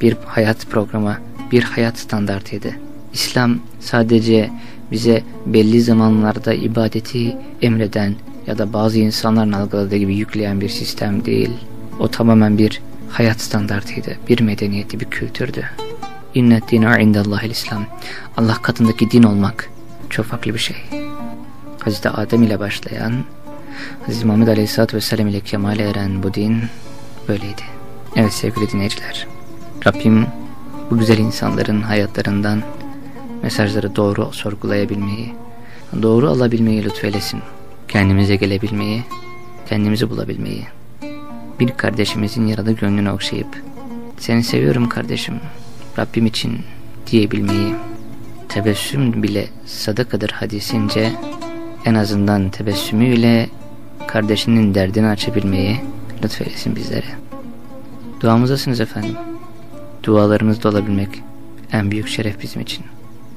bir hayat programı, bir hayat standartıydı. İslam sadece bize belli zamanlarda ibadeti emreden ya da bazı insanların algıladığı gibi yükleyen bir sistem değil. O tamamen bir hayat standartıydı, bir medeniyeti, bir kültürdü. İnnet dinu indallahil İslam. Allah katındaki din olmak çok farklı bir şey. Hazreti Adem ile başlayan, Hazreti Muhammed Aleyhisselatü Vesselam ile kemale eren bu din böyleydi. Evet sevgili dinleyiciler. Rabbim bu güzel insanların hayatlarından mesajları doğru sorgulayabilmeyi, doğru alabilmeyi lütfeylesin. Kendimize gelebilmeyi, kendimizi bulabilmeyi. Bir kardeşimizin yaralı gönlünü okşayıp, seni seviyorum kardeşim, Rabbim için diyebilmeyi, tebessüm bile sadakadır hadisince, en azından tebessümüyle kardeşinin derdini açabilmeyi lütfeylesin bizlere. Duamızdasınız efendim dualarınızda olabilmek en büyük şeref bizim için.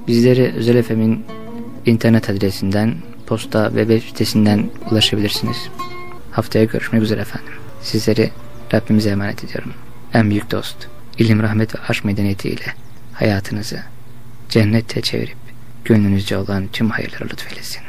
Bizlere Özel FM'in internet adresinden, posta ve web sitesinden ulaşabilirsiniz. Haftaya görüşmek üzere efendim. Sizleri Rabbimize emanet ediyorum. En büyük dost, ilim, rahmet ve aşk medeniyetiyle hayatınızı cennette çevirip gönlünüzce olan tüm hayırları lütfeylesin.